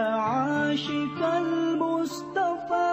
يا عاشق المصطفى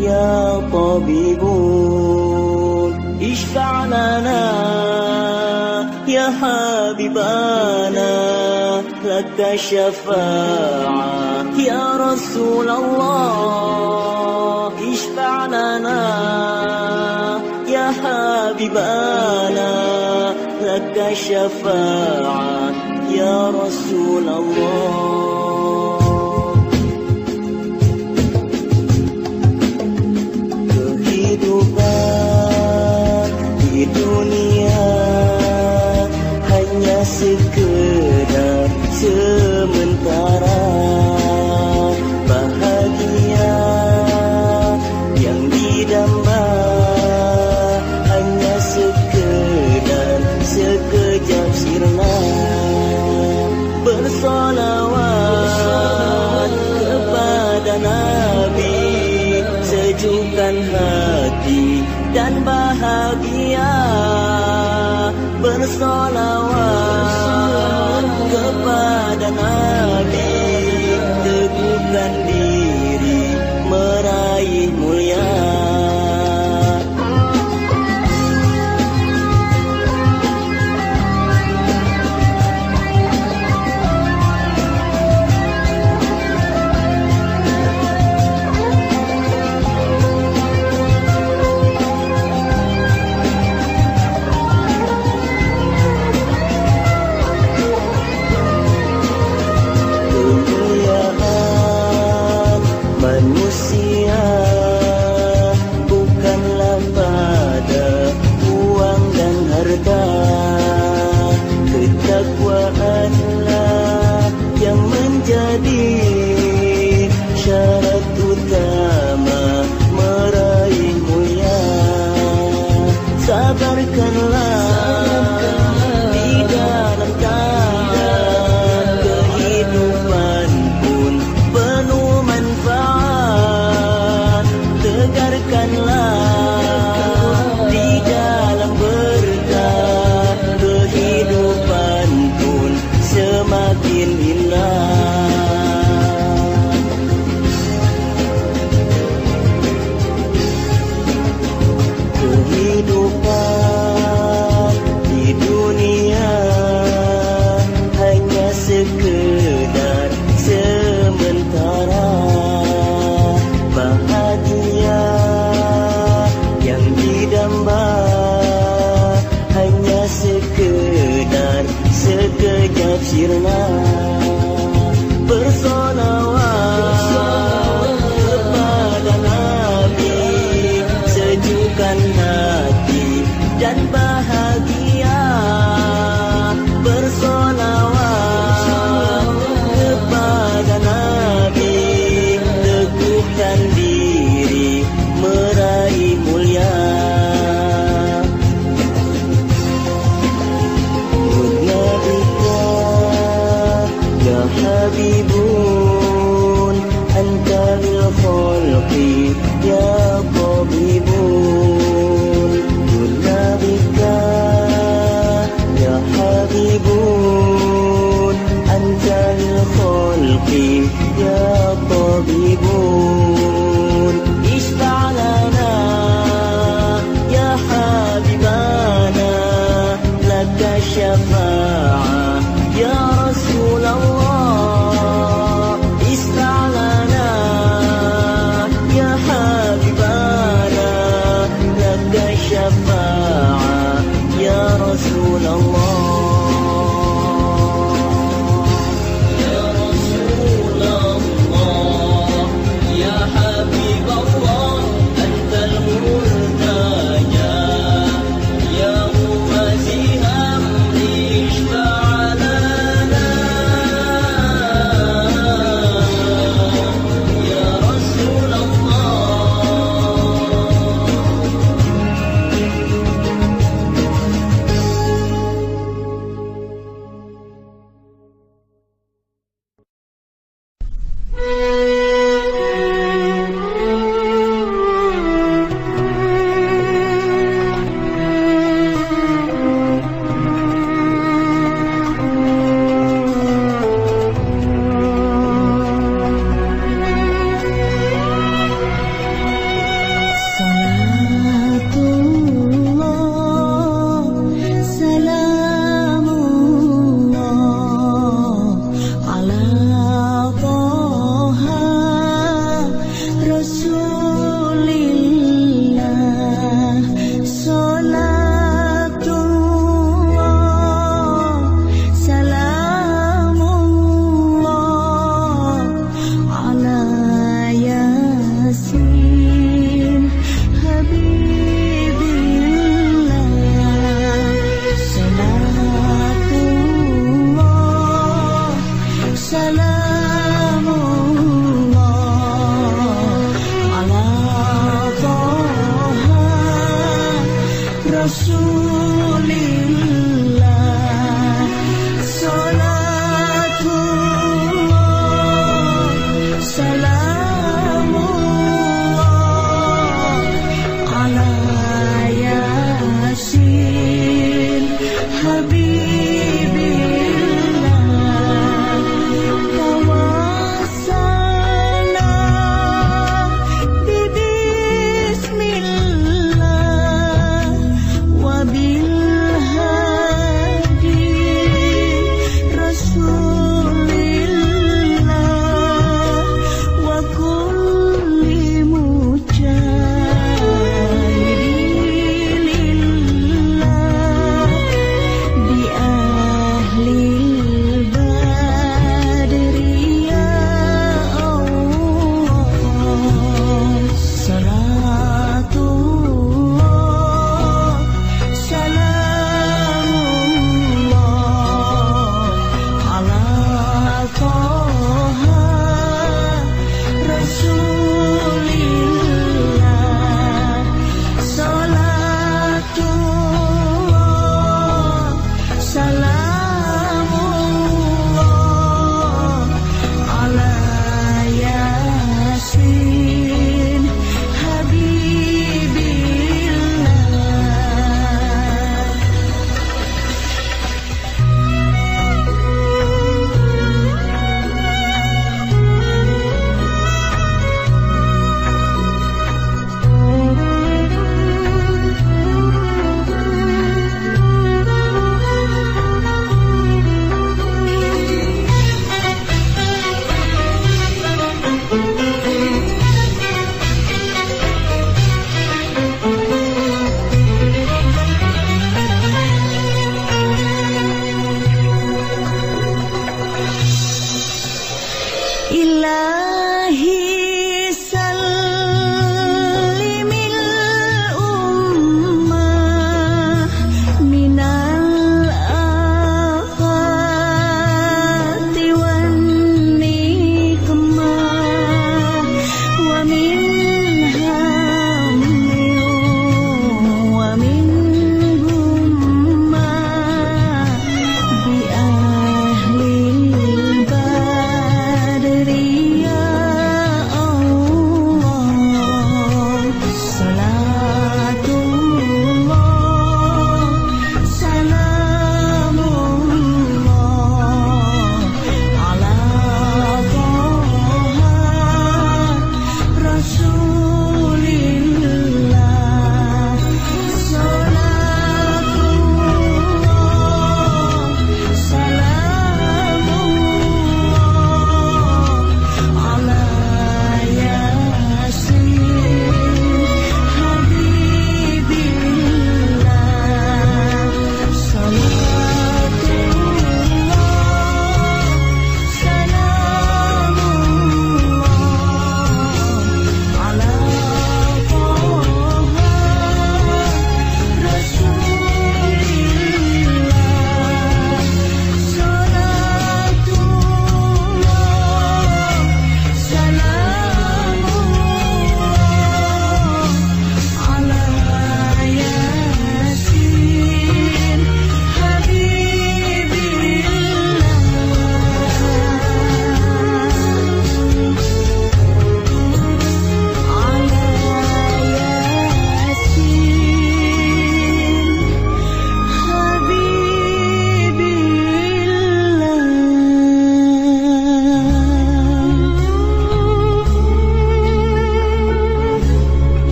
يا طبيب اشفع لنا يا حبيبنا لك الشفاعة يا رسول الله اشفع لنا يا حبيبنا لك الشفاعة يا رسول الله.